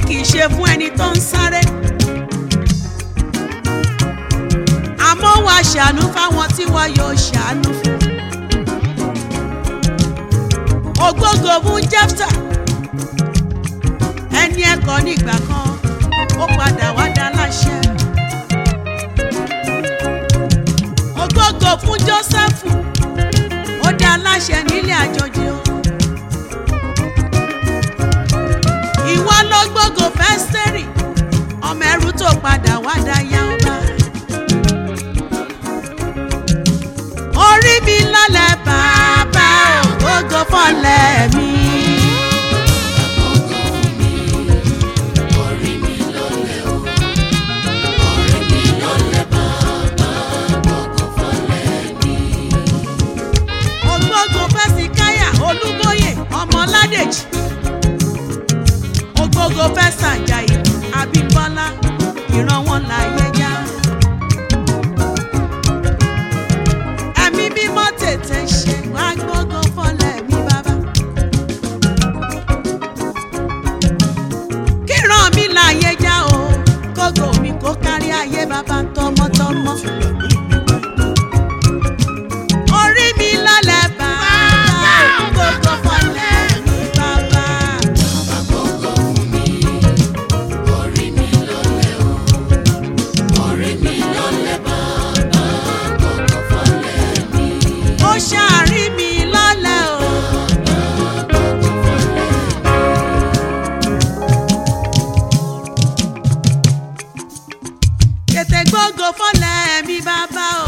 tí kì í ṣe fún ẹni tó ń sáré. àmọ́ wá ṣàánú fáwọn tí wọ́n yóò ṣàánú fún. ògógó fún Jẹ́fítà ẹni ẹ̀kọ́ nígbà kan ó padà wá dá láṣẹ. ògógó fún Jósẹ́fù ó dá láṣẹ nílé àjọjẹ o. ẹ́sítẹ́rì ọmọ ẹrú tó padà wá dáyà ọba. orí mi lálẹ́ bàbá ògógó fọ́lẹ̀ mi. Olúbóyè ọmọ Ládèjì Ògógó fẹsàn ṣàárí mi lọ́lẹ̀ o. tètè gbógo mi bàbá o.